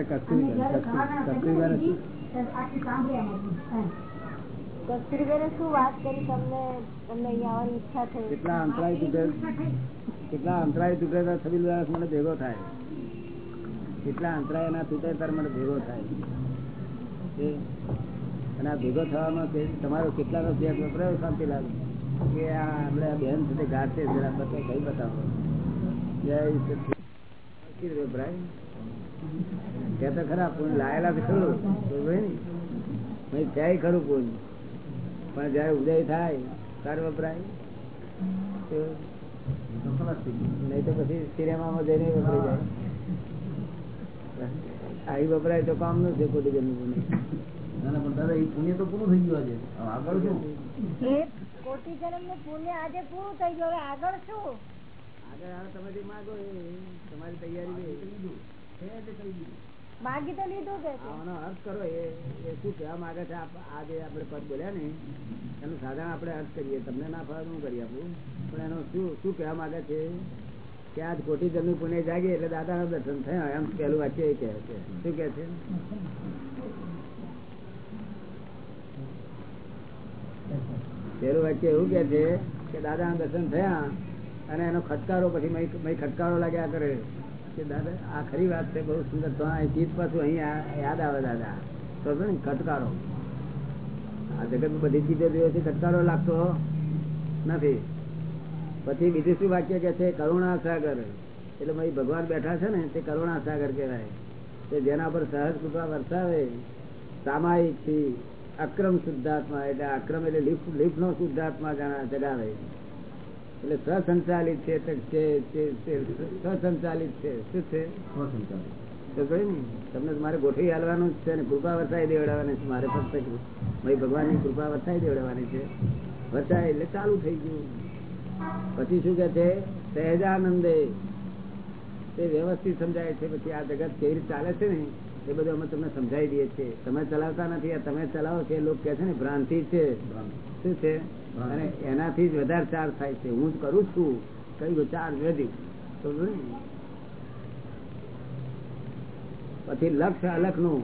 અરે કસ્તુરી કસ્તુરી કસ્તુરીબેને શું? વાત કરી તમને? તમને અહીંયા આવવાની ઈચ્છા થઈ. કેટલા અંતરાય તૂટે કેટલા અંતરાય તૂટે છબીલ વર્ષ મને ભેગો થાય. કેટલા અંતરાય ના તૂટે ત્યારે મને ભેગો થાય. અને આ ભેગો થવામાં કે તમારો કેટલાનો ત્યાગ વપરાયો લાગે. કે આ આપણે આ બેન સાથે ગાઢ છે જરા બતાવો કઈ બતાવો. જય. વપરાય કે તો ખરા પૂન લાયેલા તો ખરું ને નહીં. ખરું પૂન પણ જયારે ઉદય થાય ત્યારે વપરાય. તો તો પછી સિનેમામાં જઈને વપરાય જાય. આવી વપરાય તો કામનું છે ખોટી જન્મ પુણ્ય ના ના પણ દાદા એ પુણ્ય તો પૂરું થઈ ગયું આજે. હવે આગળ શું? કોટી જન્મનું પુણ્ય આજે પૂરું થઈ ગયું. હવે આગળ શું? આગળ હવે તમે માગો તમારી તૈયારી શું ને તમને ના ફાવે હું કરી આપું. પણ એનો શું શું માંગે છે? કે આજ કોટી જન્મ પુણે જાગે એટલે દાદાના દર્શન થયા એમ પહેલું વાક્ય એ શું કહે છે? પેલું વાક્ય એવું કે છે કે દાદાના દર્શન થયા અને એનો ખટકારો પછી ખટકારો લાગ્યા કરે. દાદા, આ ખરી વાત છે, બહુ સુંદર. તો ચીજ પાછું અહીંયા યાદ આવે દાદા. તો ને કટકારો આ જગત બધી ચીજો જોયો કટકારો લાગતો નથી. પછી બીજું શું વાક્ય કે છે કરુણા સાગર એટલે ભાઈ ભગવાન બેઠા છે ને, તે કરુણા સાગર કહેવાય. કે જેના પર સહજ કૃપા વરસાવે, સામાયિકથી અક્રમ શુદ્ધાત્મા, એટલે અક્રમ એટલે લિફ્ટ લિફ્ટ નો શુદ્ધાત્મા જગાવે એટલે સ્વસંચાલિત છે તે- તે- તે- તે- સ્વસંચાલિત છે. શું છે? તમને મારે ગોઠવી હાલવાનું જ છે ને કૃપા વરસાઈ દેવડાવવાની છે. મારે ફક્ત ભગવાનની કૃપા વરસાઈ દેવડાવવાની છે. વરસાય એટલે ચાલુ થઈ ગયું. પછી શું કે છે? સહેજાનંદે. તે વ્યવસ્થિત સમજાય છે પછી આ જગત કેવી રીતે ચાલે છે ને એ બધું અમે તમને સમજાવી દઈએ છીએ. તમે ચલાવતા નથી આ તમે ચલાવો છો એ લોકો કે છે ને ભ્રાંતિ છે. શું છે? અને એનાથી જ વધારે ચાર્જ થાય છે. હું કરું છું. કઈ ચાર્જ વધી પછી લક્ષ અલખનું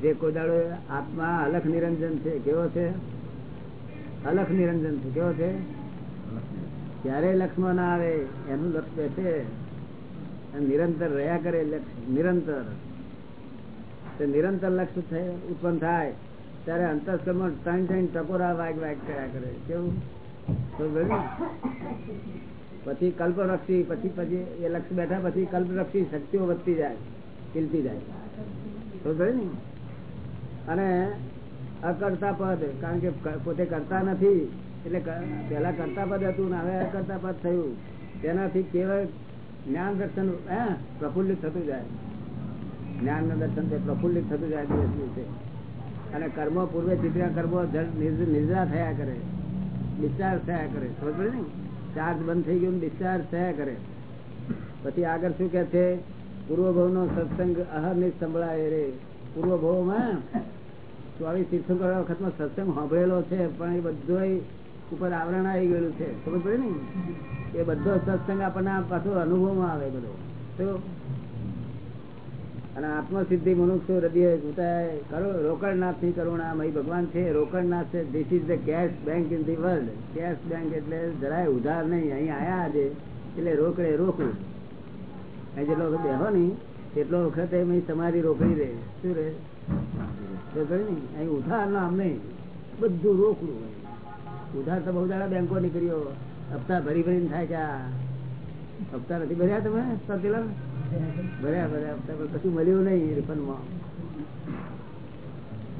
જે કોઈ દાડો આત્મા અલખ નિરંજન છે, કેવો છે? અલખ નિરંજન છે, કેવો છે? ક્યારે લક્ષમાં ના આવે. એનું લક્ષ બેસે. નિરંતર રહ્યા કરે લક્ષ. નિરંતર. નિરંતર લક્ષ ઉત્પન્ન થાય. ત્યારે અંતસ્કરમાં ત્રણ ત્રણ ટકોરા વાગ વાગ કર્યા કરે. કેવું? પછી કલ્પરક્ષી પછી પછી એ લક્ષ બેઠા પછી કલ્પરક્ષી શક્તિઓ વધતી જાય ખીલતી જાય. ને? અને અકર્તા પદ કારણ કે પોતે કરતા નથી એટલે પેલા કરતા પદ હતું ને હવે અકર્તા પદ થયું. તેનાથી કેવળ જ્ઞાન દર્શન હે, પ્રફુલ્લિત થતું જાય. જ્ઞાન દર્શન પ્રફુલ્લિત થતું જાય દિવસ દિવસે. અને કર્મો પૂર્વે ચિત્રના કર્મો નિર્જરા થયા કરે. ડિસ્ચાર્જ થયા કરે. ખબર પડે ને? ચાર્જ બંધ થઈ ગયો ડિસ્ચાર્જ થયા કરે. પછી આગળ શું કે છે? પૂર્વભાવ નો સત્સંગ અહરની સંભળાય રે. પૂર્વભવમાં ચોવીસ તીર્થંકર વખતમાં સત્સંગ સાંભળેલો છે, પણ એ બધો ઉપર આવરણ આવી ગયેલું છે. ખબર પડે ને? એ બધો સત્સંગ આપણને પાછો અનુભવમાં આવે બધો. તો અને આત્મસિદ્ધિ મનુષ્ય હૃદય ઉતાય કરો. કરુણા મય ભગવાન છે. રોકડનાથ છે. This is the cash bank in the world cash bank એટલે જરાય ઉધાર નહીં. અહીં આયા આજે એટલે રોકડે રોકડું અહીં જેટલો વખત બેહો નહીં, તેટલો વખત તમારી રોકડી રહે. શું રહે? નહીં. અહીં ઉધાર નામ નહીં. બધું રોકડું ઉધાર તો બહુ દાડા બેંકો નીકળ્યો. હપ્તા ભરી ભરીને થાય કે હપ્તા નથી ભર્યા તમે? સતીલાલ કશું મળ્યું નહીં રિફંડમાં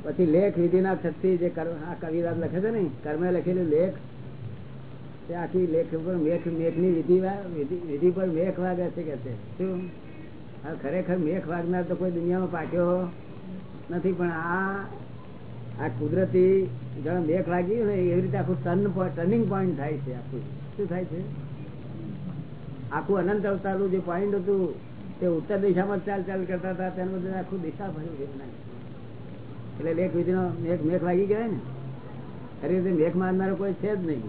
પછી લેખ વિધિના છત્તી જે આ કવિરાજ લખે છે ને, કર્મે લખેલું લેખ. આખી લેખ ઉપર મેઘ મેઘની વિધિ વિધિ પર મેઘ વાગે છે કે છે? શું? આ ખરેખર મેઘ વાગનાર તો કોઈ દુનિયામાં પાક્યો નથી, પણ આ આ કુદરતી જાણે મેઘ વાગ્યું ને, એવી રીતે આખું ટર્ન ટર્નિંગ પોઈન્ટ થાય છે આખું. શું થાય છે? આખું અનંત અવતારનું જે પોઈન્ટ હતું તે ઉત્તર દિશામાં ચાલ ચાલ કરતા હતા, તેનું બધું આખું દિશા ભર્યું છે એટલે લેખ વિધિનો મેઘ મેઘ વાગી ગયા ને. ખરી રીતે મેઘ મારનારો કોઈ છે જ નહીં.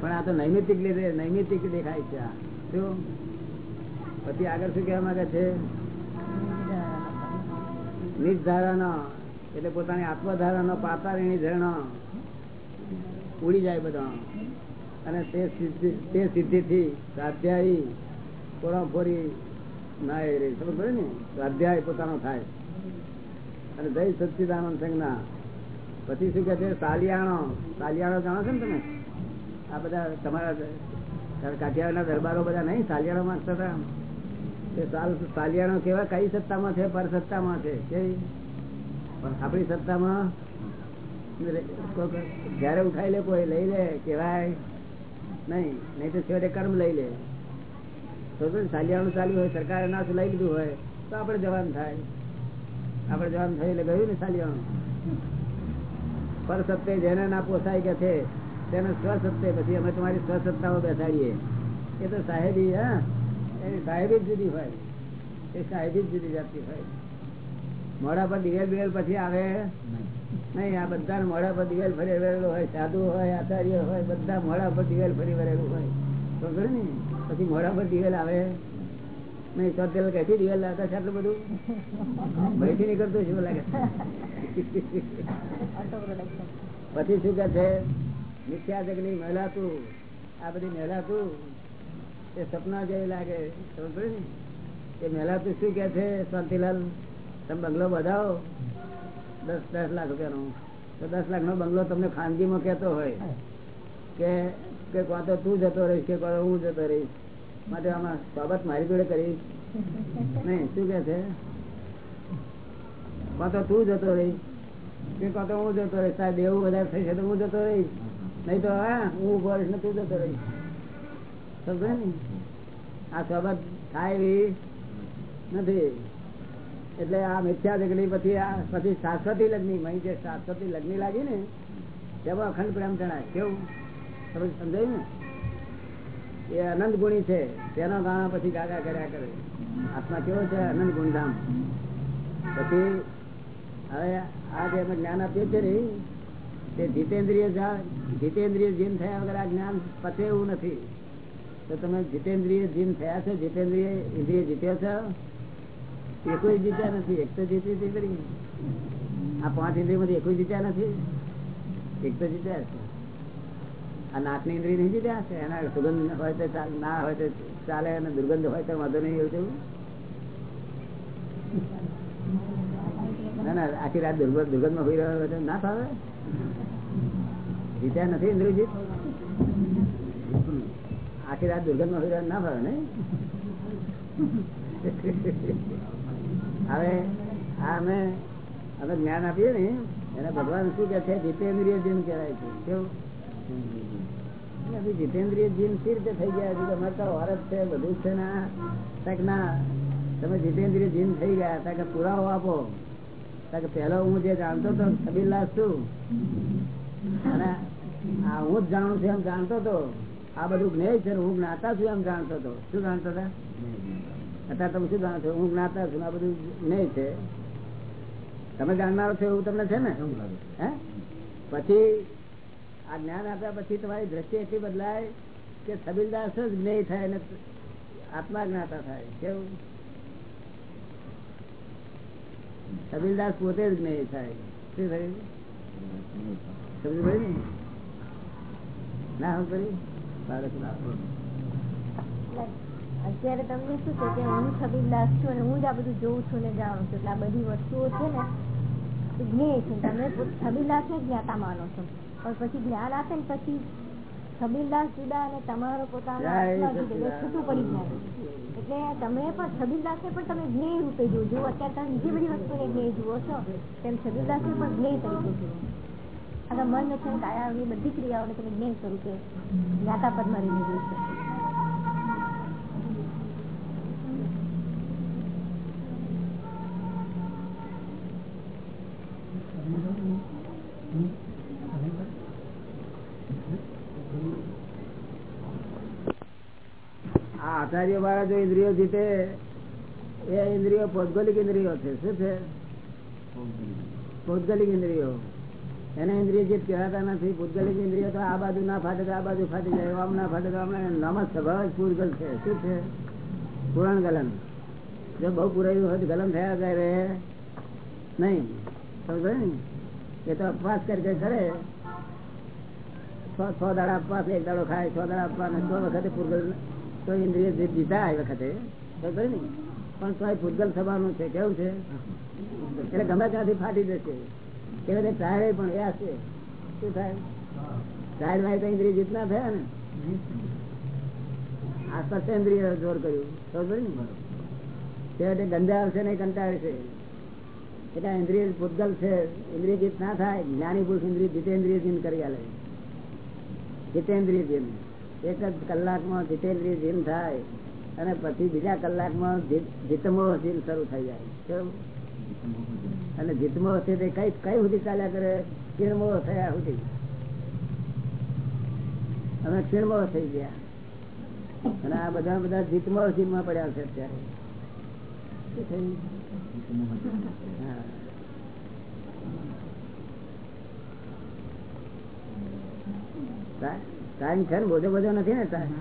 પણ આ તો નૈમિતિક લીધે નૈમિતિક દેખાય છે આ. શું? પછી આગળ શું કહેવા માંગે છે? નિજ ધારાનો એટલે પોતાની આત્મધારાનો પાતાળીની ધરણો ઉડી જાય બધા. અને તે સિદ્ધિ તે સિદ્ધિથી સ્વાધ્યાયી પોરાફોરી ના એ રે સમજ ને? સ્વાધ્યાય પોતાનો થાય. અને જય સચ્ચિદાનંદ ના પછી શું કે છે? સાલિયાણો. સાલિયાણો જાણો છો ને તમે? આ બધા તમારા કાઠિયાવાડના દરબારો બધા નહીં? સાલિયાણો માંગતા એ સાલ, સાલિયાણો કેવા? કઈ સત્તામાં છે? પર સત્તામાં છે પણ આપણી સત્તામાં જયારે ઉઠાઈ લે, કોઈ લઈ લે કેવાય નહીં. નહીં તો છેવટે કર્મ લઈ લે. તો સાલિયાણું ચાલ્યું હોય, સરકારે ના લઈ લીધું હોય, તો આપણે જવાનું થાય. આપણે જવાનું થાય એટલે ગયું ને સાલિયાણું પર સત્ય જેને ના પોસાય કે છે, તેને સ્વસત્ય પછી અમે તમારી સ્વસત્તાઓ બેસાડીએ. એ તો સાહેબી, હા એની સાહેબી જુદી હોય. એ સાહેબી જ જુદી જાતની હોય. મોડા પર દિવેલ બિવેલ પછી આવે? નહીં, આ બધા મોડા પર દિવેલ ફરી વળેલું હોય, સાધુ હોય, આચાર્ય હોય, બધા મોડા પર દિવેલ ફરી વળેલું હોય. ખબર ને? પછી મોડા પર દિવેલ આવે. નહીં તો તેલ કઈથી દિવેલ લાવતા છે આટલું બધું? ભયથી નીકળતું શું લાગે. પછી શું કે છે? મિથ્યા જગની મહેલાતું આ બધી મહેલાતું એ સપના જેવી લાગે. એ મહેલાતું શું કે છે? શાંતિલાલ, તમે બંગલો બધાવો દસ દસ લાખ રૂપિયાનો. તો દસ લાખ નો બંગલો તમને ખાનગીમાં કેતો હોય કે કે કાં તો જતો રહીશ કે હું જતો રહીશ. માટે આમાં બાબત મારી જોડે કરીશ નહીં, શું કે છે? કાં તો જતો રહીશ કે કાં હું જતો રહીશ. સાહેબ, એવું વધારે થશે તો હું જતો રહીશ. નહીં તો, હા, હું ઊભો રહીશ ને તું જતો રહીશ. સમજે ને? આ સ્વાબત થાય એવી નથી. એટલે આ મિથ્યા જગની પછી આ પછી શાશ્વતી લગ્ની, મહી જે શાશ્વતી લગ્ની લાગી ને, તેમાં અખંડ પ્રેમ જણાય કેવું? સમજાયું ને? એ અનંત ગુણી છે. તેનો ગાણા પછી ગાગા કર્યા કરે. આત્મા કેવો છે? અનંત ગુણધામ. પછી હવે આ જે અમે જ્ઞાન આપ્યું છે ને, તે જીતેન્દ્રિય જીતેન્દ્રિય જીન થયા વગર આ જ્ઞાન પતે એવું નથી. તો તમે જીતેન્દ્રિય જીન થયા છો, જીતેન્દ્રિય ઇન્દ્રિય જીત્યા છો? એ કોઈ જીત્યા નથી. એક તો જીતી કરી આ પાંચ ઇન્દ્રિયમાંથી કોઈ જીત્યા નથી. એક તો જીત્યા છે આ નાકની ઇન્દ્રિય નહીં જીત્યા છે. એના સુગંધ હોય તો ના હોય તો ચાલે અને દુર્ગંધ હોય તો વાંધો નહીં એવું તેવું ના ના, આખી રાત દુર્ગંધ દુર્ગંધમાં હોઈ રહ્યો હોય ના ફાવે? જીત્યા નથી ઇન્દ્રિયજીત આખી રાત દુર્ગંધમાં હોઈ રહ્યો ના ફાવે ને હવે આ અમે અમે જ્ઞાન આપીએ ને, એને ભગવાન શું કે છે? જીતેન્દ્રિય જેમ કહેવાય છે. કેવું? જીતેન્દ્રિય જીન સી રીતે થઈ ગયા? છે અમારે તો ઓરત છે બધું છે ના. ના તમે જીતેન્દ્રિય જીન થઈ ગયા તક પુરાવો આપો. તક પેલો હું જે જાણતો હતો છબીલાસ છું અને આ હું જ જાણું છું એમ જાણતો હતો. આ બધું જ્ઞેય છે હું જ્ઞાતા છું એમ જાણતો હતો. શું જાણતો હતા? અત્યારે તમે શું જાણો છો? હું જ્ઞાતા છું આ બધું નહીં છે. તમે જાણનારો છો એવું તમને છે ને? હે? પછી આ જ્ઞાન આપ્યા પછી તમારી દ્રષ્ટિ એટલી બદલાય કે સબીલદાસ જ જ્ઞેય થાય અને આત્મા જ્ઞાતા થાય. કેવું? સબીલદાસ પોતે જ જ્ઞેય થાય. શું થયું? ને? ના અત્યારે તમને શું છે કે હું છબીલદાસ છું અને હું જ આ બધું જોઉં છું ને જાણું છું. આ બધી વસ્તુઓ છે ને જ્ઞેય તમે છબીલદાસ ને જ્ઞાતા માનો છો. પણ પછી જ્ઞાન આપે ને પછી છબીલદાસ જુદા અને તમારો પોતાનો છૂટું પડી જાય. એટલે તમે પણ છબીલદાસ ને પણ તમે જ્ઞેય રૂપે જોજો અત્યારે તમે બીજી બધી વસ્તુને જ્ઞેય જુઓ છો તેમ છબીલદાસ ને પણ જ્ઞેય તરીકે જુઓ. અને મન છે કાયા એ બધી ક્રિયાઓને તમે જ્ઞેય સ્વરૂપે જ્ઞાતા પદમાં રહી જોઈ શકો આચાર્ય વાળા જો ઇન્દ્રિયો જીતે, એ ઇન્દ્રિયો ભૌગોલિક ઇન્દ્રિયો છે. શું છે? ભૌગોલિક ઇન્દ્રિયો. એને ઇન્દ્રિય જીત કહેવાતા નથી. ભૌગોલિક ઇન્દ્રિયો તો આ બાજુ ના ફાટે તો આ બાજુ ફાટી જાય. આમ ના ફાટે તો આમને નમ જ પૂરગલ છે? શું છે? પુરાણ ગલન. જો બહુ પુરાયું હોય તો ગલન થયા કરે નહીં. સમજો ને? એ તો અપવાસ કરી. કરે છ દાડા અપવાસ, એક દાડો ખાય છ દાડા અપવાસ છ વખતે પૂર્ગલ તો ઇન્દ્રિય જે દીધા આ વખતે સમજો ને? પણ તો ભૂતગલ થવાનું છે, કેવું છે? એટલે ગમે ત્યાંથી ફાટી જશે. એ વખતે ટ્રાયલ પણ એ હશે. શું થાય? ટ્રાયલમાં ઇન્દ્રિય જીતના થયા ને. આ સત્યેન્દ્રિય જોર કર્યું. ખબર ને? તે વખતે આવશે નહીં કંટાળશે. એટલે ઇન્દ્રિય ભૂતગલ છે, ઇન્દ્રિય જીત ના થાય, જ્ઞાની પુરુષ ઇન્દ્રિય જીતેન્દ્રિય જીન કરી આલે. જીતેન્દ્રિય જીન. એક જ કલાકમાં જીતેન્દ્રિય જીન થાય અને પછી બીજા કલાકમાં જીતમો જીન શરૂ થઈ જાય. અને જીતમો હશે કઈ કઈ સુધી ચાલ્યા કરે? ક્ષીણમો થયા સુધી. અમે ક્ષીણમો થઈ ગયા. અને આ બધા બધા જીતમો જીનમાં પડ્યા છે અત્યારે. હા. ટાઈમ છે ને, બોધો બધો નથી ને ટાઈમ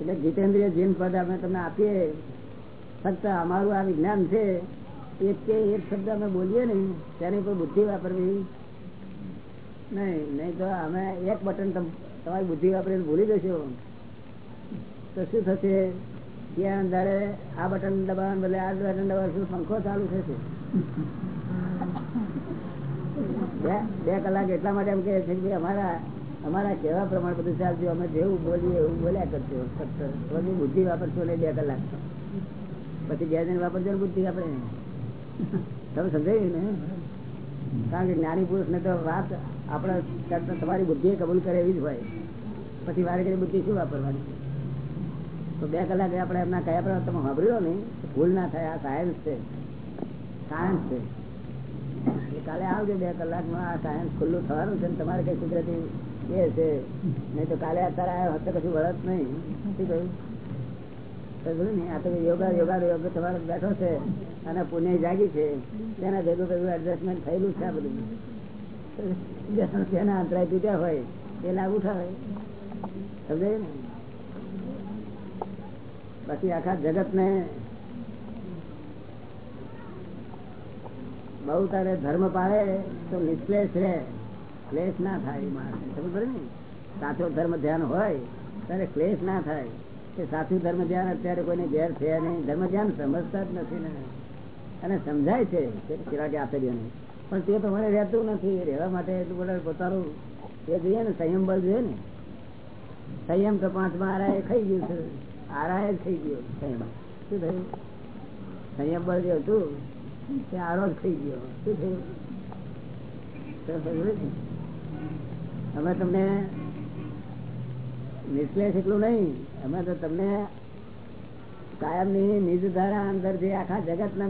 એટલે જીતેન્દ્રિય જીન પદ અમે તમને આપીએ, ફક્ત અમારું આ વિજ્ઞાન છે, એક કે એક શબ્દ અમે બોલીએ ને, તેની પર બુદ્ધિ વાપરવી? નહીં નહીં તો અમે એક બટન તમારી બુદ્ધિ વાપરીને ભૂલી જશો. તો શું થશે? ત્યાં અંદર આ બટન દબાવવાનું બદલે આ બટન દબાવશું પંખો ચાલુ થશે? બે કલાક એટલા માટે એમ કે છે કે અમારા અમારા કેવા પ્રમાણે બધું ચાલતું અમે જેવું બોલીએ એવું બોલ્યા કરજો ફક્ત બુદ્ધિ વાપરશો ને બે કલાક. પછી બે જણ વાપરજો ને બુદ્ધિ આપણે. તમે સમજાયું ને? કારણ કે જ્ઞાની પુરુષ ને તો વાત આપણા તમારી બુદ્ધિ કબૂલ કરે એવી જ હોય. પછી વારે ઘડી બુદ્ધિ શું વાપરવાની? તો બે કલાક આપણે એમના કયા પ્રમાણે તમે સાંભળ્યો ને ભૂલ ના થાય, આ સાયન્સ છે. સાયન્સ છે. કાલે આવજો બે કલાકમાં આ સાયન્સ ખુલ્લું થવાનું છે તમારે કઈ કુદરતી એ છે. નહીં તો કાલે અત્યારે આવ્યો હશે કશું વળત નહીં. શું કહ્યું? તો યોગા યોગા, યોગ બેઠો છે અને પુણે જાગી છે. તેના ભેગું ભેગું એડજસ્ટમેન્ટ થયેલું છે આ બધું. જેના અંતરાય તૂટ્યા હોય, એ લાભ ઉઠાવે સમજાય ને? પછી આખા જગત ને બહુ તારે ધર્મ પાડે તો નિષ્ક્લેશ રહે. ક્લેશ ના થાય ને? સાચો ધર્મ ધ્યાન હોય, ત્યારે ક્લેશ ના થાય. કે સાચું ધર્મ ધ્યાન અત્યારે કોઈને ઘેર છે નહીં. ધર્મ ધ્યાન સમજતા જ નથી ને. અને સમજાય છે ચિરાગે ને પણ તે પ્રમાણે રહેતું નથી. રહેવા માટે એટલું બધા પોતાનું એ જોઈએ ને, સંયમ બળ જોઈએ ને. સંયમ તો પાંચ મારા એ ખાઈ ગયું છે. આરાએ થઈ ગયો. શું થયું? સંયમ બળ જે હતું તે આરો થઈ ગયો. શું થયું? અમે તમને નિશ્લેષ એટલું નહીં, અમે તો તમને કાયમની નિજ ધારા અંદર જે આખા જગત ના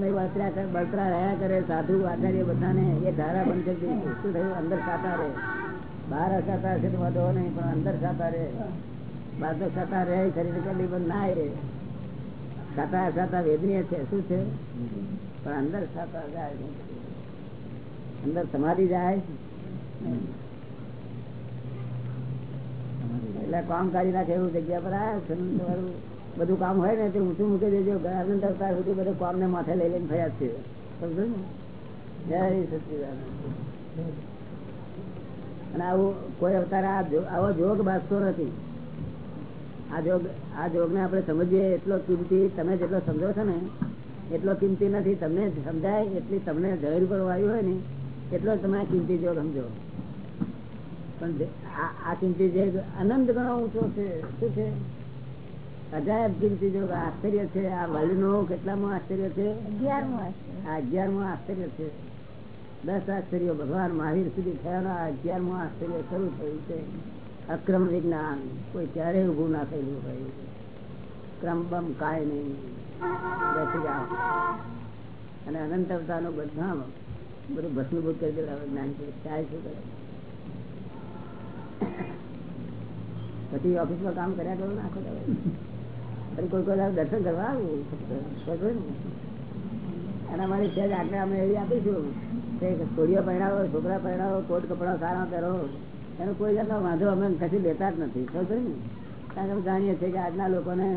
બળતરા રહ્યા કરે, સાધુ, આચાર્ય બધાને એ ધારા બંધ થયું? અંદર સાતા રહે બહાર અસાતા છે તો વધો નહીં, પણ અંદર સાતા રહે બહાર તો સાતા રહે, શરીર કદી પણ ના રે છતાં છતાં વેદનીય છે, શું છે? પણ અંદર છતાં જાય અંદર સમાધિ જાય એટલે કામ કાઢી નાખે એવું જગ્યા પર આવ્યા બધું કામ હોય ને તે ઊંચું મૂકી દેજો અવતાર સુધી બધું કામ ને માથે લઈ લઈને ફર્યા છે. સમજો ને? જય સચિદાન અને આવું કોઈ અવતાર આવો જોગ બાજતો નથી. આ જોગ આ જોગ ને આપણે સમજીએ એટલો કિંમતી તમે જેટલો સમજો છો ને એટલો કિંમતી નથી. તમને સમજાય એટલી તમને જરૂર પર વાયુ હોય ને એટલો તમે કિંમતી જોગ સમજો. પણ આ કિંમતી જે અનંત ગણો ઊંચો છે. શું છે? અજાયબ કિંમતી જોગ આશ્ચર્ય છે. આ વર્લ્ડ કેટલામાં આશ્ચર્ય છે? અગિયારમું આ અગિયારમું આશ્ચર્ય છે. દસ આશ્ચર્યો ભગવાન મહાવીર સુધી થયાનો અગિયારમું આશ્ચર્ય શરૂ થયું છે. અક્રમ વિજ્ઞાન કોઈ ક્યારેય ઉભું ના થયેલું હોય. ક્રમ બમ કાય નહીં. અને અનંત અવતારનું બધા બધું ભસ્મીભૂત કરી દેલા જ્ઞાન ચાય શું કરે પછી ઓફિસમાં કામ કર્યા કરું નાખો પછી કોઈ કોઈ દર્શન કરવા આવું. અને અમારી સહેજ આજ્ઞા અમે એવી આપીશું. કે છોડીઓ પહેરાવો, છોકરા પહેરાવો, કોટ, કપડા સારા પહેરો. એનો કોઈ જાતનો વાંધો અમે કશું લેતા જ નથી. ખબર ને? કારણ કે અમે જાણીએ છીએ કે આજના લોકોને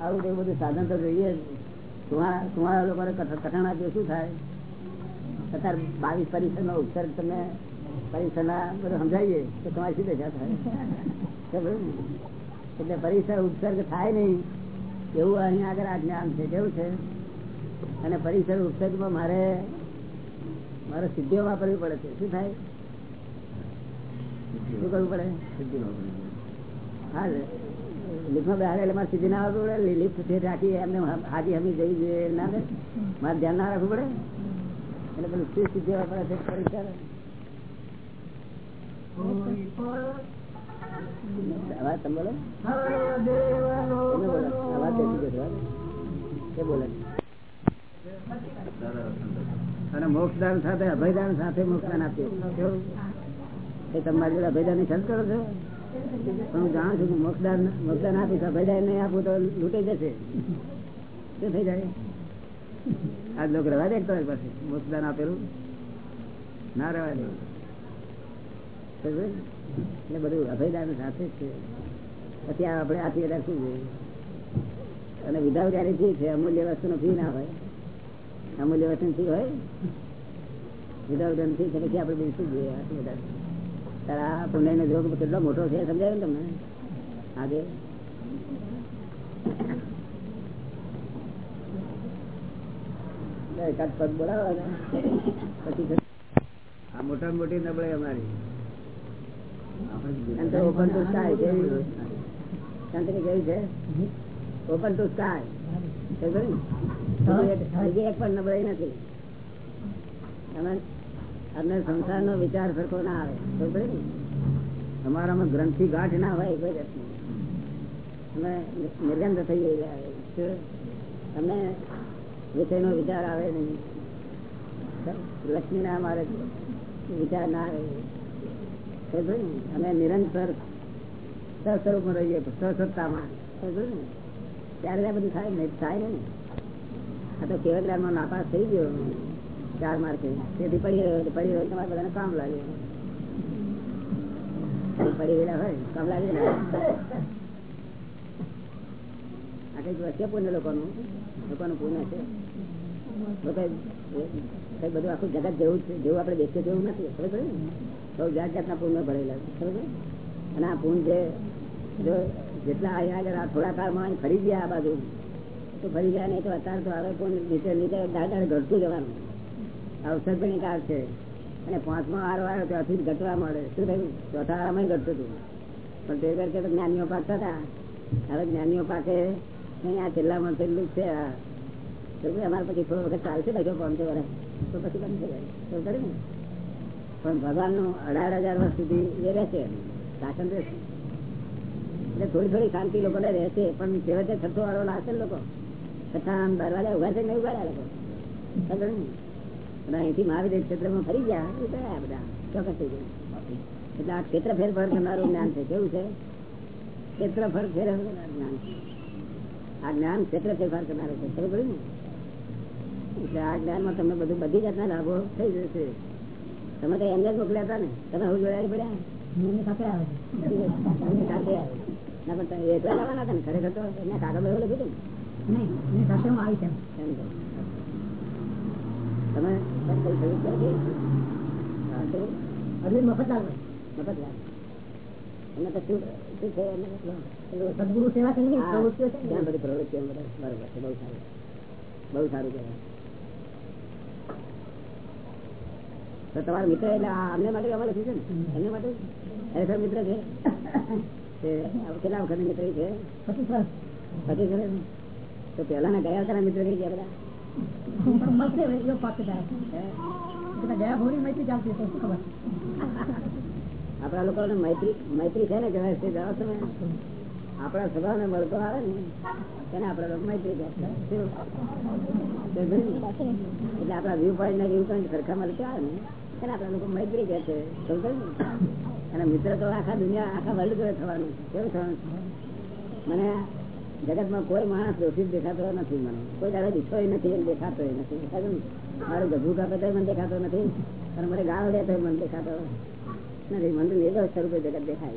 આવું તેવું બધું સાધન તો જોઈએ જ. લોકોને કઠણ આપીએ શું થાય? અત્યારે બાવીસ પરિસર નો ઉપસર્ગ તમે પરિસર ના બધું સમજાવીએ તો તમારી શું દશા થાય? એટલે પરિસર ઉપસર્ગ થાય નહીં. એવું અહીંયા આગળ આ જ્ઞાન છે. કેવું છે? અને પરિસર ઉપસર્ગમાં મારે મારે સિદ્ધિઓ વાપરવી પડે છે. શું થાય? શું કરવું પડે સીધી ના આવવું પડે. લિફ્ટ રાખી એમને હાજી હમી જઈ જોઈએ ના મારે ધ્યાન ના રાખવું પડે. એટલે પેલું શું સિદ્ધિઓ પડે પરિસર અવાજ તમે બોલો. અને મોક્ષદાન સાથે અભયદાન સાથે મોક્ષદાન કેવું? એ તમારી જોડે ભેદા ની શરત કરો છો હું જાણું છું કે મોક્ષદાન મોક્ષદાન આપીશ ભેદા નહીં આપું તો લૂંટાઈ જશે. શું થઈ જાય? આજ લોકો રવા દે તમારી પાસે. મોક્ષદાન આપેલું? ના રવા દે? એટલે બધું અભયદાન સાથે જ છે. આ આપણે આથી રાખવું જોઈએ. અને વિધાઉટ એની છે, અમૂલ્ય વસ્તુનો ફી ના હોય. અમૂલ્ય વસ્તુ ફી હોય. વિધાઉટ ફી છે, પછી આપણે બેસવું જોઈએ? આથી બધા તારા આ પુણ્ય નો જોગ કેટલો મોટો છે સમજાય ને તમને? આજે? એકાદ પગ બોલાવે પછી આ મોટા મોટી નબળાઈ અમારી. ઓપન ટુ સ્કાય કેવી? છે? ઓપન ટુ સ્કાય એક પણ નબળાઈ નથી. અમે અમને સંસારનો વિચાર સરખો ના આવે, ખબર ને? અમારામાં ગ્રંથિ ગાંઠ ના હોય કોઈ જાતની. અમે નિર્ગંધ થઈ ગયેલા. શું? અમને વિષયનો વિચાર આવે નહીં. લક્ષ્મી ના અમારે વિચાર ના આવે. અમે નિરંતર સ્વરૂપમાં રહીએ સ્વસત્તામાં ત્યારે આ બધું થાય ને થાય ને આ તો કેવળમાં નાપાસ થઈ ગયો. ચાર માર્કે તેથી પડી રહ્યો પડી રહ્યો તમારે બધાને કામ લાગે. પડી ગયેલા હોય, કામ લાગે ને? બધું આખું જગત જેવું છે, જેવું આપણે દેખીએ તેવું નથી, ખબર ને? બહુ જાત જાતના પુણ્ય ભરેલા છે, ખબર અને આ પુણ્ય જે જેટલા અહીંયા થોડા કાળમાં ફરી ગયા આ બાજુ, તો ફરી ગયા નહીં તો અત્યારે તો હવે પુણ્ય નીચે નીચે દાદા ઘટતું જવાનું. અવસર પણ એક છે અને પાંચમો આરો આવ્યો ત્યાંથી ઘટવા મળે. શું થયું? ચોથા આરામાં ઘટતું હતું. પણ તે કરકે તો જ્ઞાનીઓ પાકતા હતા હવે જ્ઞાનીઓ પાકે નહીં, આ છેલ્લામાં છેલ્લું છે. અમારે પછી થોડો વખત ચાલશે બાકી પાંચસો વર્ષ. તો પછી બંધ થઈ જાય. ને? પણ ભગવાનનું અઢાર હજાર વર્ષ સુધી એ રહેશે. શાસન રહેશે. એટલે થોડી થોડી શાંતિ લોકોને રહેશે. પણ છેવટે છઠ્ઠો વાળો લાવશે ને લોકો. છઠ્ઠા દરવાજા ઊભા છે નહીં ઊભા લોકો. ખબર ને અને અહીંથી મહાવીર ક્ષેત્રમાં ફરી ગયા. એ ગયા બધા? ચોક્કસ થઈ ગયું. એટલે આ ક્ષેત્ર ફેરફાર કરનારું જ્ઞાન છે. કેવું છે? ક્ષેત્ર ફર ફેરફાર જ્ઞાન છે. આ જ્ઞાન ક્ષેત્ર ફેરફાર કરનારું છે. ખબર પડ્યું ને? એટલે આ જ્ઞાનમાં તમને બધું બધી જાતના લાભો થઈ જશે. તમે તો એમને જ મોકલ્યા હતા ને? તમે હું જોડાઈ પડ્યા? ખરેખર તો એને કાગળ લખ્યું હતું ને? નહીં સાથે હું આવી છે. તમે અરવિંદ મફતલાલ. એમને તો શું શું છે એમને તો પેલું સદગુરુ સેવા સંઘની પ્રવૃત્તિઓ છે ત્યાં ને બધી પ્રવૃત્તિઓ બધા. બરોબર છે બહુ સારું. બહુ સારું કહેવાય. તો તમારા મિત્ર એટલે અમને માટે અમારે છે ને? એમને માટે? ખરેખર મિત્ર છે? કેટલા વખત મિત્ર છે? પચીસ વર્ષ. પછી કરે ને? તો પહેલાના ગયા હતા મિત્ર કઈ ગયા બધા. એટલે ગયા ભોરી મૈત્રી મૈત્રી છે ને કહેવાય તે જાણો ને મળતો આવે ને. તેને આપણા લોકો મૈત્રી છે. ને? એટલે આપણા વ્યૂ પોઈન્ટ ના વ્યૂ પોઈન્ટ સરખા રીતે આવે ને. એને આપણા લોકો મૈત્રી કહે છે? અને મિત્ર તો આખા દુનિયા, આખા વર્લ્ડ જોડે થવાનું કેવું થવાનું છે? મને જગતમાં કોઈ માણસ દોષિત દેખાતો નથી મને. કોઈ દાડો દીઠો નથી દેખાતો નથી? મારું ગધું કાપે મને દેખાતો નથી. અને મને ગાળો દે તો મને દેખાતો નથી. મને નિર્દોષ સ્વરૂપે જગત દેખાય.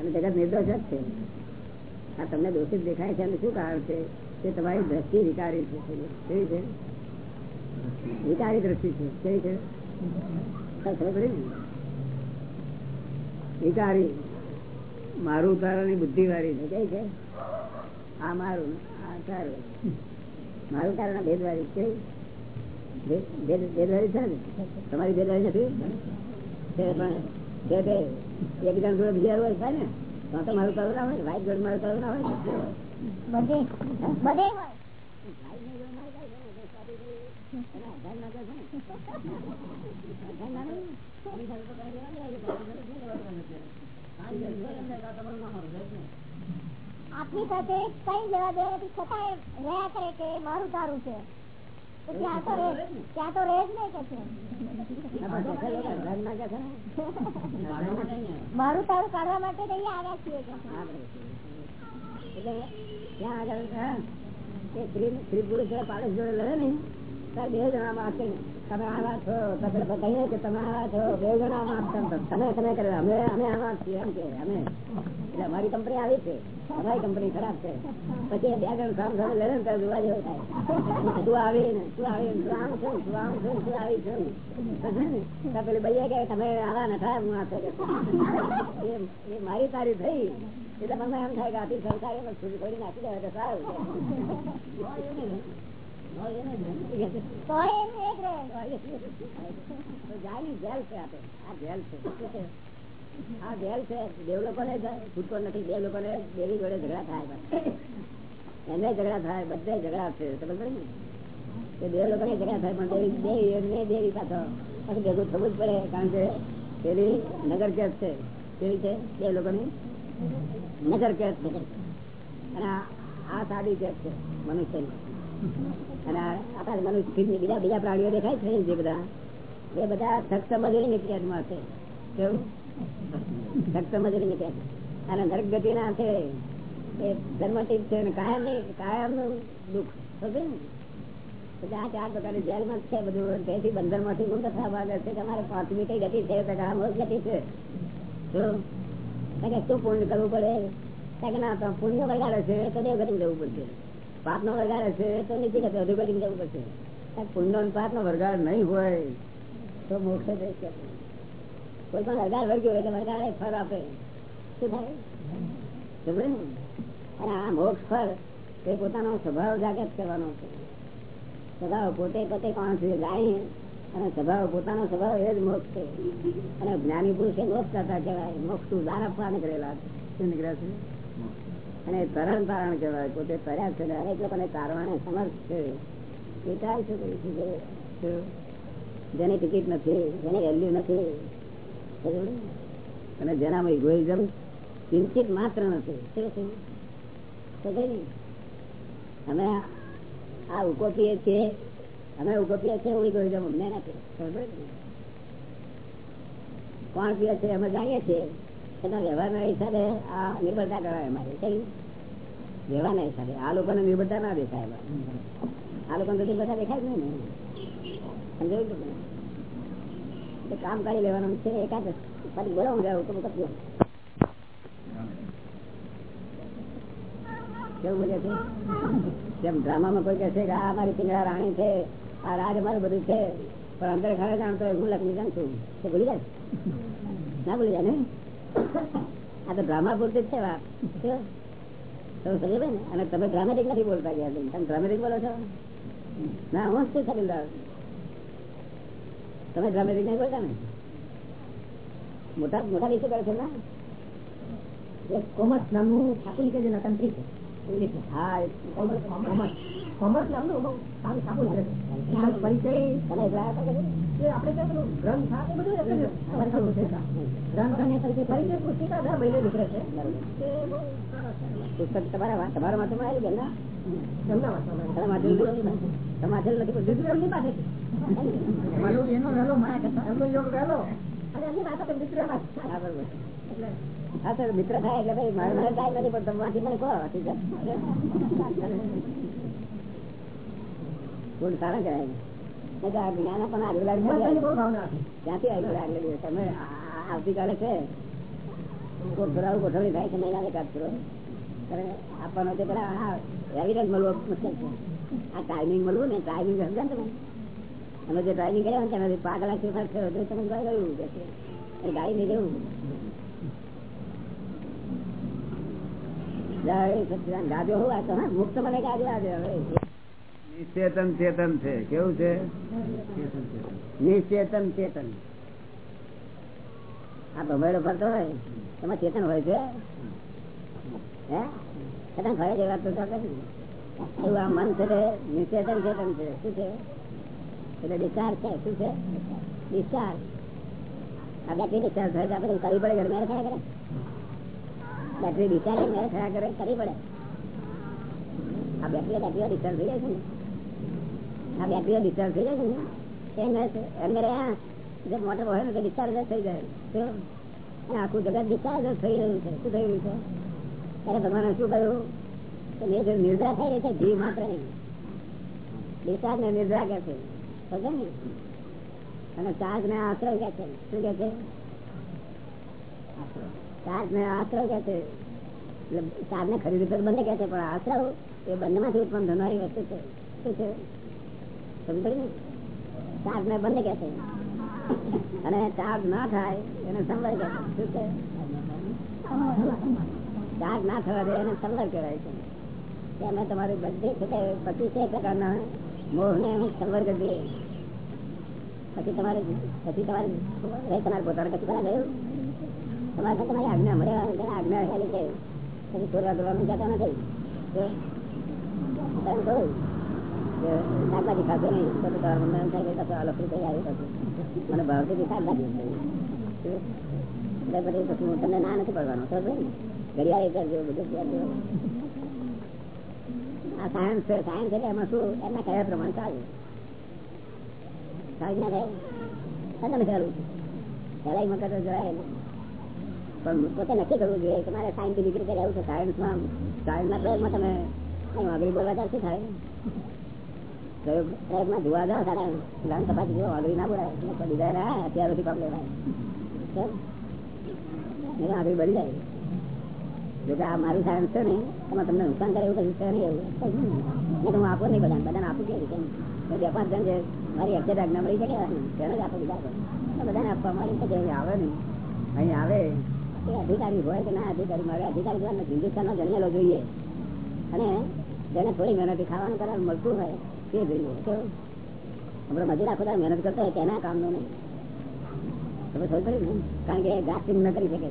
અને જગત નિર્દોષ જ છે. આ તમને દોષિત દેખાય છે, અને શું કારણ છે? તે તમારી દ્રષ્ટિ વિકારી છે. કેવી છે? વિકારી દ્રષ્ટિ છે. કેવી છે? વિકારી. મારું તારાની બુદ્ધિ વાળી છે. કઈ છે? આ મારું આ તારું. મારું કારણ ભેદ- ભેદ- ભેદવાળી છે ને? તમારી ભેદવાળી નથી? પણ એકદમ થોડો બીજા હોય થાય ને? તો તો મારું કરવું ના હોય વાઈટ ગોળ મારું કરવું ના હોય. બધે બધે હોય. આપની સાથે કઈ લેવા દેવા નથી છતાં રહ્યા કરે કે મારું તારું છે. ત્યાં તો ત્યાં તો રહે જ નહીં કે છે. મારું તારું કાઢવા માટે અહીંયા આવ્યા છીએ એટલે ત્યાં આગળ હા, તે સ્ત્રી સ્ત્રી પુરુષ જોડે પાડોશ જોડે લડે ને. ત્યારે બે જણા માગશે તમે આવા છો તમે બતાવીએ કે તમે આવા છો, બે જણા માગતા તમે કરે, અમે અમે આવા છીએ એમ કે, અમે. એટલે અમારી કંપની આવી છે, અમારી કંપની ખરાબ છે. પછી બે જણ કામ સામે લડે ને જોવા જેવું થાય. તું આવી ને, તું આવી ને, તું આમ છું તું આમ છું તું આવી છું ને. પેલી ભાઈએ કે તમે આવા નઠા હું આ એ મારી તારી થઈ એટલે મને એમ થાય કે આથી સરકારે છૂટી નાખી દેવા તો સારું ભેગું થવું જ પડે કારણ કે પેલી નગર કેસ છે કેવી છે બે લોકોની નગર કેસ અને આ- સાડી કેસ છે. મનુષ્યની અને આપણા મનુષ્ય બીજા બીજા પ્રાણીઓ દેખાય છે જે બધા. એ બધા સખ્ત મજૂરી કેસમાં છે કેવું? સખ્ત મજૂરી કેસ અને નરક ગતિ ના છે. એ ધર્મટીપ છે કાયમ કાયમનું દુઃખ. સમજે ને? આ ચાર પ્રકારની જેલમાં છે બધું. તેથી બંદરમાંથી ગુમ થવા માંગે છે. તમારે પાંચમી કઈ ગતિ છે? તો કે આ મોક્ષ ગતિ છે. શું પુણ્ય કરવું પડે? ના પુણ્ય વગાડે છે. તો દેવ ગતિ જવું પડશે? પાપ નો વગાડે હશે તો નીચે વધુ કરીને જવું પડશે. પુણ્ય પાપ નો વરગાડ નહીં હોય. તો મોક્ષ કોઈ પણ વરગાડ વર્ગ્યો એટલે વરગાડે ફળ આપે. શું થાય? સમજે અને આ મોક્ષ ફળ તે પોતાનો સ્વભાવ જાગૃત કરવાનો છે. સ્વભાવ પોતે પોતે કોણ છે? ગાય. અને સ્વભાવ પોતાનો સ્વભાવ એ જ મોક્ષ છે. અને જ્ઞાની પુરુષ એ મોક્ષ કરતા કહેવાય. મોક્ષ તું દાર આપવા નીકળેલા છે. શું નીકળ્યા છે? અને તરણ તારણ કહેવાય. પોતે તર્યા છે અનેક લોકોને તારવાને સમર્થ છે. એ શકે જેની ટિકિટ નથી, જેની વેલ્યુ નથી? અને જેનામાં ઇગોઇઝમ ચિંતિત માત્ર નથી? અમે આ ઉકોપીએ છીએ. અમે ઉકોપીએ છીએ એવું ઇગોઇઝમ અમને નથી? કોણ પીએ છે? અમે જાણીએ છીએ. એના વ્યવહારના હિસાબે આ નિર્ભરતા ને સમજાયું કામ કરી લેવાનું છે, એકાદ પછી બોલો કેવું બોલે છે? જેમ ડ્રામામાં કોઈ કહે છે કે, આ અમારી પિંગળા રાણી છે, આ રાજ અમારું બધું છે. પણ અંદર ખરે જાણતો હું લક્ષ્મી જાણ છું ભૂલી જાય. ના ભૂલી જાય ને? આ તો ડ્રામા પૂરતી છે વાત અને તમે ડ્રામેટિક નથી બોલતા ગયા તમે ડ્રામેટિક બોલો છો? ના, હું શું છું તમે ડ્રામેટિક નહીં બોલતા ને? મોટા મોટા વિશે કરે છે ને? કોમર્સ નામનું ઠાકોર કે જે નતંત્રી છે. તમારે પુસ્તિકા તમારા તમારા વાંચવામાં આવેલું બેન ના? એમના વાંચવામાં આવેલું. તમે વાંચેલું નથી? પણ દીદી એમની પાસે એનો- એનો માયા કરતા. એમનો યોગ વહેલો. અને એમની મિત્ર વાત. હા. એટલે મિત્ર થાય એટલે ભાઈ મારે મારે ટાઈમ નથી પણ તમે વાંચી મને કહો સારા કહેવાય તો જ્ઞાન પણ આગળ ક્યાંથી આગળ આગળ તમે આ- આ- આવતીકાલે છે. ગોઠવણ ગોઠવણી થાય છે મહિના એકાદ કરો. આપવાનો તે પેલા હા એવિડન્સ મળવો મુશ્કેલ છે. આ ટાઈમિંગ મળવું ને ટાઈમિંગ સમજા તમે? અમે જે ડ્રાઇવિંગ કર્યા ને પાંચ ફેરફાર થયો તો તમે ગયું ગાડી નહીં જવું જય સચ્ચિદાનંદ. ગાજો હું આ તો હા મુક્ત મને ગાજો આજે હવે નિશ્ચેતન ચેતન છે. કેવું છે? નિશ્ચેતન ચેતન. આ ભમેડો ફરતો હોય એમાં ચેતન હોય છે? હે? ચેતન ખરે વાત તો એવું આ મન છે નિશ્ચેતન ચેતન છે. શું છે? એટલે ડિસ્ચાર્જ છે. શું છે? ડિસ્ચાર્જ આ બેટરી ડિસ્ચાર્જ થાય તો આપણે કરવી પડે ઘરમાં થયા કરે? બેટરી ડિસ્ચાર્જ મેળ થયા કરે કરવી પડે. આ બેટરી બેટરીઓ રિચાર્જ થઈ જાય આ બેટરીઓ રિચાર્જ થઈ જાય ને. અંદર જે મોટર હોય ને તો ડિસ્ચાર્જ થઈ જાય? આખું જગત ડિસ્ચાર્જ થઈ રહ્યું છે. શું થઈ રહ્યું છે? ત્યારે ભગવાને શું કહ્યું? કે એ જે નિર્દ્રા થઈ રહી છે જીવ માત્ર નહીં ડિસ્ચાર્જ ને નિર્દ્રા કે છે. સમજે ને? અને ચાર્જ ને આશ્રય કે છે. શું કે છે? ચાર્જ ને ને ખરીદી પર બંને કે છે, પણ આશ્રવ એ બંનેમાંથી ઉત્પન્ન થનારી વસ્તુ છે. શું છે? સમજ ને? ચાર્જ ને બંને કે છે. અને ચાર્જ ના થાય, એને સંવર કે છે. શું છે? ચાર્જ ના થવા દે, એને સંવર કહેવાય છે. અમે તમારી બધી છે તે પચીસ પ્રકારના મોહ ને અમે સંવર કરી દઈએ. પછી તમારે પછી તમારે તમારે પોતાને કશું કરા ગયું તમારે તો તમને ના નથી પડવાનો, ખબર ને? ઘડિયાળ કરજો બધું કરજો આ સાયન્સ સાયન્સ એટલે એમાં શું? એમના કયા પ્રમાણે ચાલુ? સાયન્સ ના થાય? તમે ચાલુ? પહેલા કરતો જરાય. પણ પોતે નક્કી કરવું જોઈએ કે મારે સાયન્ટિફિક રીતે રહેવું છે. સાયન્સમાં સાયન્સના પ્રયોગમાં તમે અહીં બોલવા ત્યારે શું થાય? પ્રયોગ, પ્રયોગમાં જોવા જાઓ સારા લાંગ તપાસી જો વાગડી ના બોલાય. બીજા ના અત્યાર સુધી કામ? લેવાય એ વાગડી જાય. જો કે આ મારું સાયન્સ છે ને, એમાં તમને નુકસાન કરે એવું કશું છે નહીં એવું. હું આપું નહીં બધાને. બધાને આપું કેવી કેમ તો બે પાંચ જણ છે મારી અક્ષર આજ્ઞા મળી શકે તેને જ આપું બીજા બધાને આપવા મારી આવે ને અહીં આવે. અધિકારી હોય કે ના અધિકારી, મારે અધિકારી દ્વારા હિન્દુસ્તાનનો જન્મેલો જોઈએ. અને જેને થોડી મહેનત ખાવાનું કરાર મળતું હોય, તે જોઈએ તો આપણે મજૂર આખો મહેનત કરતા હોય તેના કામનું નહીં. કારણ કે ગાસ્ટિંગ ન કરી શકે.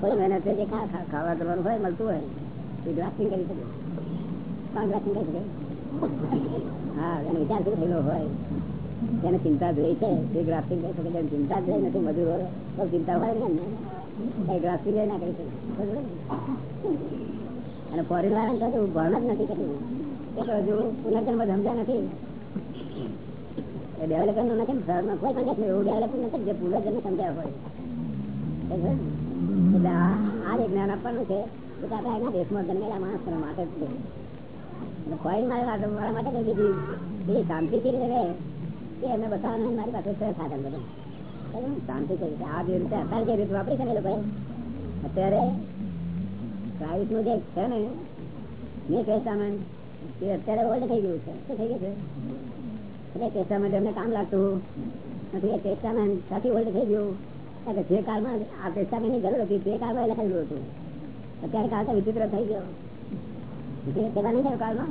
થોડી મહેનત જે ખાવા કરવાનું હોય, મળતું હોય એ ગ્રાફ્ટિંગ કરી શકે. કોણ ગ્રાફ્ટિંગ કરી શકે? હા, એને વિચાર શું થયેલો હોય? તેને ચિંતા જોઈ છે. એ ગ્રાફિક કરી શકે જેને ચિંતા જ નથી મજૂરો તો ચિંતા હોય ને એમને. એ ગ્રાફિંગ ના કરી શકે અને ફોરેન ભણ જ નથી કર્યું એ તો હજુ પુનર્જન્મ સમજ્યા નથી. એ ડેવલપમેન્ટનું નથી શહેરમાં કોઈ પણ એવું ડેવલપમેન્ટ નથી જે પુનર્જન્મ સમજ્યા હોય? એટલે આ જે જ્ઞાન આપવાનું છે, એ તો એના દેશમાં જન્મેલા માણસ માટે જ છે. ફોરેન વાળા માટે બીજી શાંતિથી રહે. એ એમને બતાવવાનું મારી પાસે છે સાધન બધું શાંતિ કરી આ જે રીતે અત્યારે જે રીત વાપરી છે ને અત્યારે પ્રાઇવેટનું જે છે ને ન્યુ ટેસ્ટામેન્ટ એ અત્યારે ઓલ્ડ થઈ ગયું છે. શું થઈ ગયું છે? એટલે ટેસ્ટામેન્ટ એમને કામ લાગતું નથી એ ટેસ્ટામેન્ટ સાથી ઓલ્ડ થઈ ગયું. કે જે કાળમાં આ ટેસ્ટામેન્ટની જરૂર હતી, તે કાળમાં લખાયેલું હતું. અત્યારે કાળ તો વિચિત્ર થઈ ગયો. જે સેવા નહીં થયો કાળમાં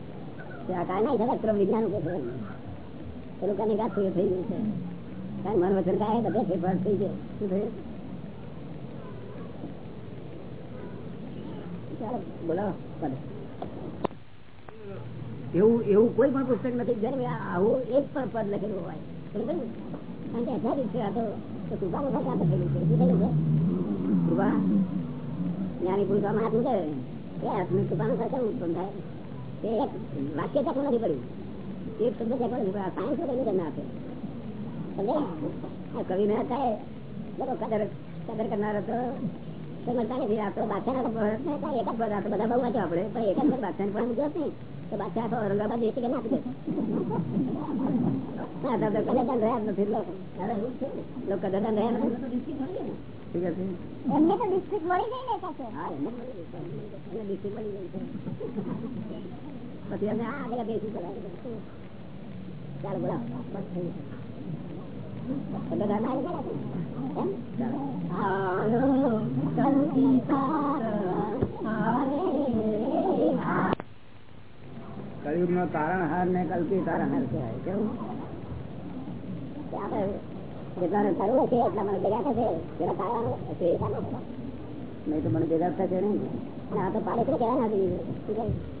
થઈ ગયું છે. બધે એવું કોઈ પણ પુસ્તક નથી. જેને આવું એક પણ પદ લખેલું હોય કે છે, આ તો તો કૃપાનું ફળ પ્રાપ્ત છે. શું થયેલું છે? કૃપા? જ્ઞાની પુરુષોમાં હાથ મૂકે એ હાથનું કૃપાનું થાય વાક્ય ચાકું નથી પડ્યું? એક શબ્દ ચાકું નથી પડ્યું સાયન્સ કઈ તમને આપે કવિ ને થાય બધો કદર કદર કરનાર તો સમજતા નથી આ બાદશાહ એક જ પદ આ બધા બહુ વાંચો આપણે. પણ એક જ પદ બાદશાહ પણ મૂક્યો નહીં. તો બાદશાહ તો ઔરંગાબાદ દેશી નાખી દે? હા તો કદાચ રહ્યા નથી. લોકો કદાચ રહ્યા નથી. એમને તો ડિસ્ટ્રિક્ટ મળી ગઈ ને હા એમને district મળી ગઈ. છે. પછી અમે આગળ બેસી ચલાવી ચાલો બોલાવો. થઈ. કળિયુગ નો તારણહાર ને કલ્કી તારણહાર કહેવાય. કેવું? છે એટલા મને ભેગા થશે. ખાના છે. નહીં તો મને ભેગા થશે નહીં. આ તો પાડે કહેવાય નથી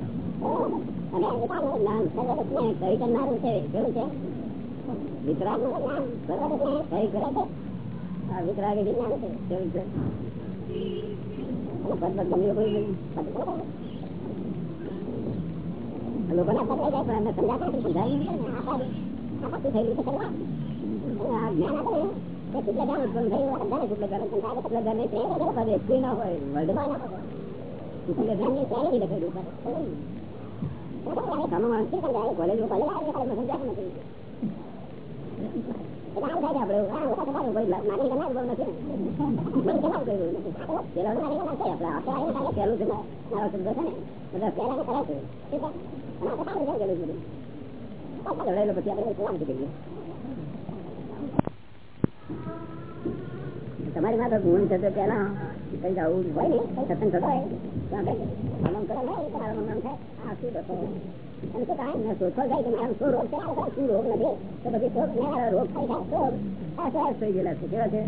વડોદરા અમારા પાડોશી હતું કાના નથી હમણાં થોડી થોડી બોલે છે કાના પણ ગાઈ ગયા સોરી ગાઈ મેં તો કહેવા ના ને કઈ અને કરનારું છે કેવું છે વિતરાગનું જ્ઞાન સર્વજ્ઞ કઈ કરે છે આ વિજ્ઞાન છે કેવું છે અને. લોકોને પદ જાય પણ એમને સમજાતા નથી, નહીં ને. આ પદ- આ પદ થયેલું છે. અને જ્ઞાન આપે ને, તે શુક્લ જ્ઞાન ઉત્પન્ન થયું હોય, બધાને શુક્લ જ્ઞાન ઉત્પન્ન થાય. શુક્લ જ્ઞાનની શ્રેણી વગેરે પદ એકથી ન હોય, વર્લ્ડમાં ના હોય. શુક્લ જ્ઞાનની શ્રેણી લખેલું છે. તમે માણસ કેમ સમજાય? કોલેજમાં કોલેજ આવી ગયા, કોલેજમાં સમજાતું નથી. એટલે આવું થાય છે આપણે. આ ઓછા તમારું કોઈ માગણી કરનાર બહુ નથી ને. મને કેમ આવું કર્યું નથી? પેલા માગણી કરનાર છે આપણે. આપણે આવીને ખાલી પહેલું છે મારો શબ્દ છે ને. બધા પહેલાને કરે છે. ઠીક છે? અને આપણે સારું કેમ કર્યું બધું? પાછા લડાયેલો પછી આપણે કોઈ કામ કરીએ. તમારી માથે ગુણ છે તો પેલા કઈ આવું હોય ને કઈ સત્સંગ થતો હોય તો આપણે આનંદ કરો ને એ તમારો નામ થાય આ શું થતો અને તો કાંઈ ન શોધખોળ થાય કે મારો શું રોગ છે આ શું રોગ નથી તો પછી શોધ ને આ રોગ થાય થાય તો આ સહેજ થઈ ગયેલા છે કેવા છે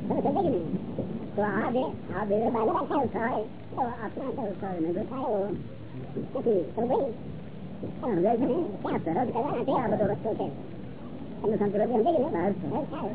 તમે સમજે કે નહીં તો આ બે આ બે બાજુ ખ્યાલ થાય તો આત્મા ખ્યાલ થાય નહીં થાય નથી સમજાય સમજાય છે ને ત્યાં સરળ કરવા માટે આ બધો રસ્તો છે. તમને સંકલ્પ સમજાય કે નહીં બહાર સરળ થાય.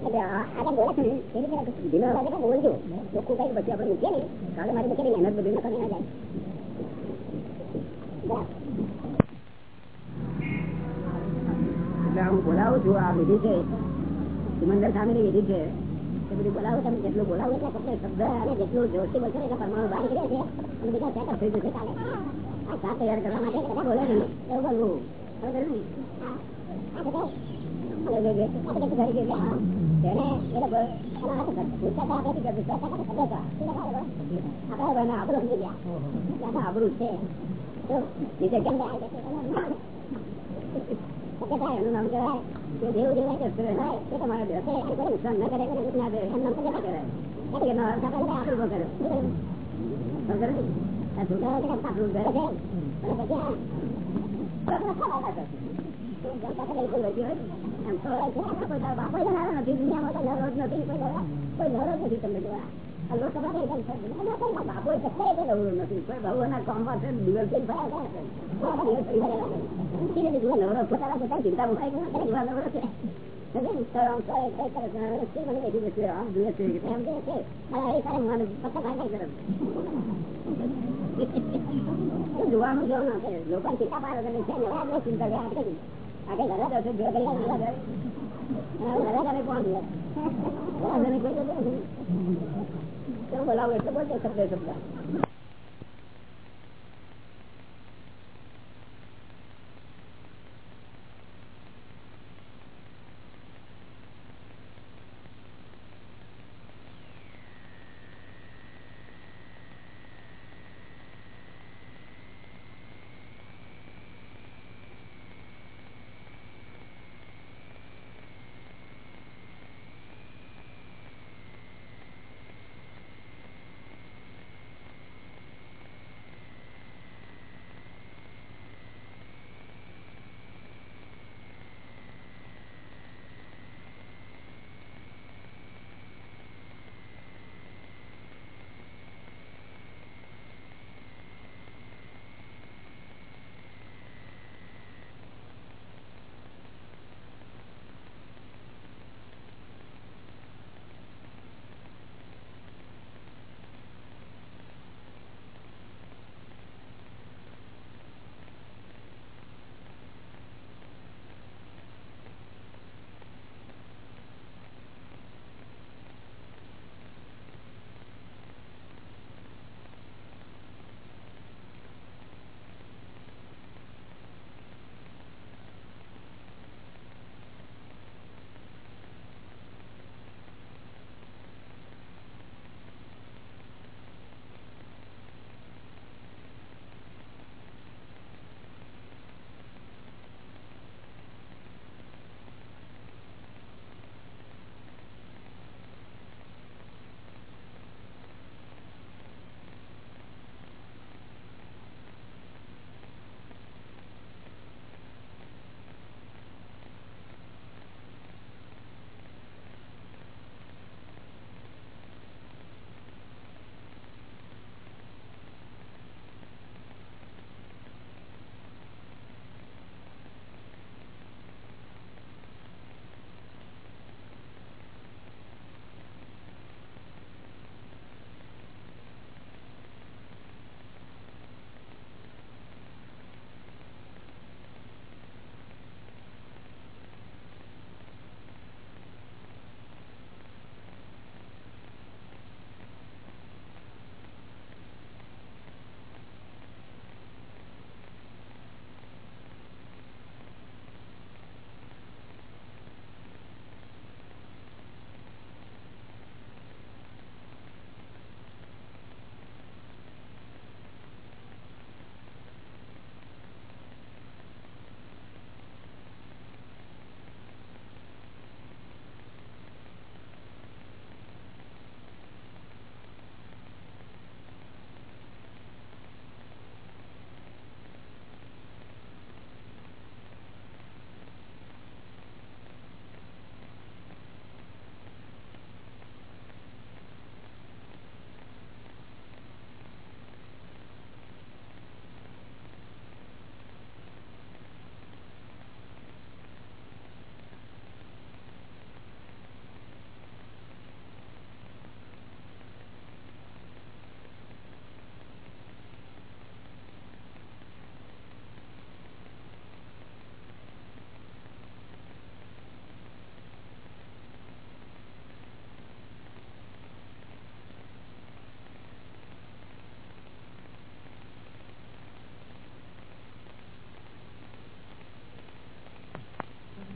બધું બધે બધા ના ને ને બધું ને બધા ના ને ને ને બધી ના બોલાવું છું, આ વિધિ છે. સિમંદર સામેની વિધિ છે. એ બધું બોલાવું તમે જેટલું બોલાવો એટલે ફક્ત શબ્દ અને જેટલું જોરથી બોલશો એટલે પરમાણુ બહાર નીકળે છે. અને બીજા સેટઅપ થઈ જશે કાલે આ સાપ તૈયાર કરવા માટે બધા બોલે નહીં એવું બોલવું બરોબર ને? આ આ બધા ચિંતા મુકાઈ જોવાનું જોવાનું લોકો ચિંતા પાડે ચિંતા ચિંતા આગળ ઘરે બોલાવો એટલે બોલજો શબ્દ શબ્દ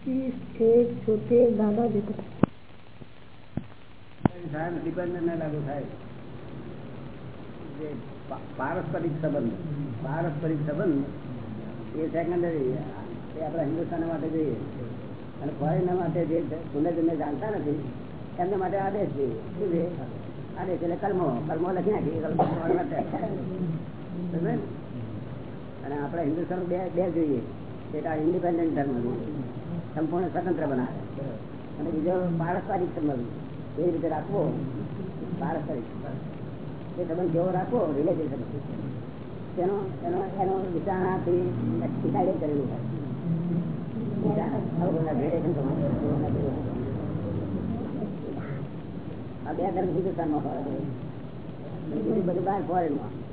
પારસ્પરિક સંબંધ. પારસ્પરિક સંબંધ એ સેકન્ડરી એ આપણા હિન્દુસ્તાન માટે જોઈએ. અને ફોરેન માટે જે પુનર્જન્મ જાણતા નથી, એમના માટે આદેશ જોઈએ શું છે? આદેશ એટલે કર્મો. કર્મો લખી નાખી કલમો ફોરેન માટે. સમજ્યો ને? અને આપણે હિન્દુસ્તાન બે બે જોઈએ. એટલે ઇન્ડિપેન્ડન્ટ ધર્મ સંપૂર્ણ સ્વતંત્ર બનાવે. અને બીજો પારસ્પરિક સંબંધ. એ રીતે રાખવો? પારસ્પરિક એ સંબંધ કેવો રાખવો? સંબંધ. તેનો એનો એનો વિચારણાથી ડિસાઇડ કરેલું હોય. આ બે હોય. બધું બહાર ફોરેનમાં.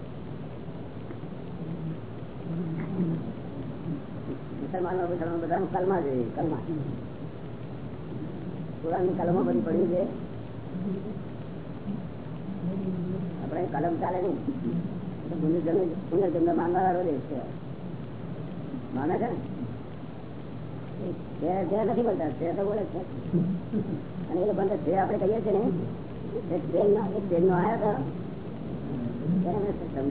મુસલમાનો મુસલમાનો બધા કલમા જોઈએ કલમા. પુરાણની કલમો બધી પડી છે. આપણે કલમ ચાલે નહીં. પુનર્જન્મ પુનર્જન્મ વાળો દેશ છે. માને છે ને? નથી બોલતા તે તો છે. અને એ બંધ જે આપણે કહીએ છીએ ને, એક ટ્રેન નો એક ટ્રેન નો આવ્યો હતો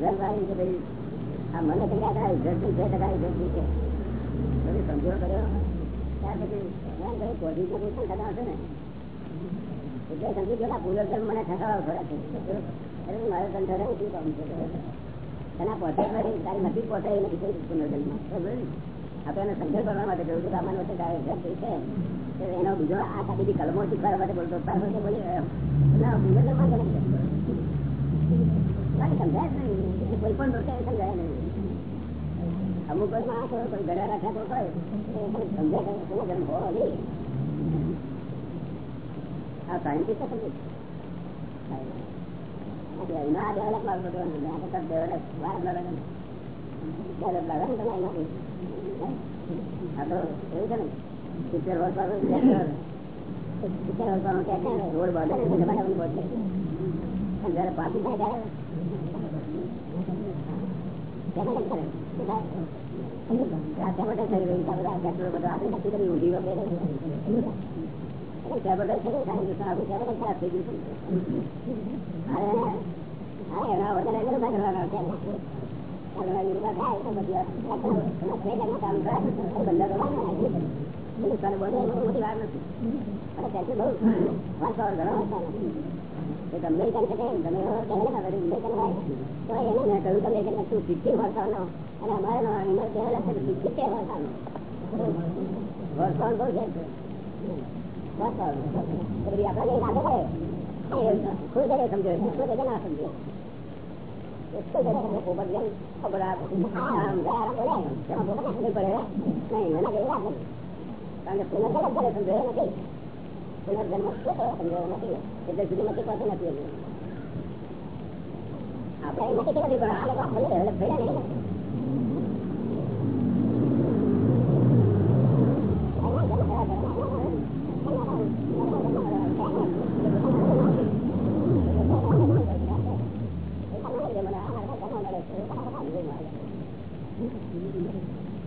મેં આવી આ મને કઈ ટકા ઇજ્જત બે ટકા ઇજ્જત છે? એના બીજો આ બીજી કલમો શીખવા માટે બોલતો સમજાય જ નહીં. કોઈ પણ લોકો નહીં. અમુક જ માણસો કોઈ ગળા રાખા તો હોય સમજાય કે પુનર્જન્મ હોવો નહીં આ સાયન્ટિસ્ટ સમજે એવું છે ને. સિત્તેર વર્ષ વર્ષ રોડ બાંધે ને તમારે એવું અને જયારે પાછી થાય ત્યારે. મોટી વાર નથી અને ત્યાંથી બહુ વાંચવા ઘણા વાંચવા નથી તમને કહે છે કે તમે અમેરિકન હોય તો એને મેં કહ્યું તમે કે તું સિત્તેર વર્ષનો અને અમારે એનો કહેવાય છે કે સિત્તેર વર્ષનો વર્ષો બહુ છે વર્ષો બધી આપણે કઈ લાગે છે ખુદ જગ્યાએ સમજો ખુદ જગ્યા ના સમજો ખુદ જગ્યા પોપટ જેમ ખબર આમ ગયા બોલે તેમાં પોપટ ના સમજ પડે નહીં એના જેવી વાત નથી કારણ કે પુનર્જન્મ કરે સમજાયો નથી પુનર્જન્મ શું કરો સમજાયો નથી એટલે સુધી નથી પડતું નથી હજુ આપણે નથી કે નથી પણ આ લોકો ભલે ડેવલપ થયા નહીં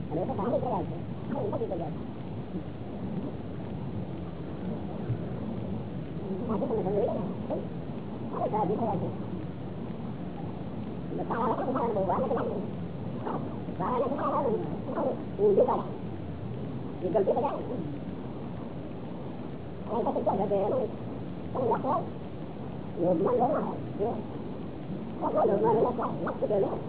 અને તો કામ કર્યા છે નથી કર્યા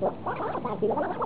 બધા ભેગા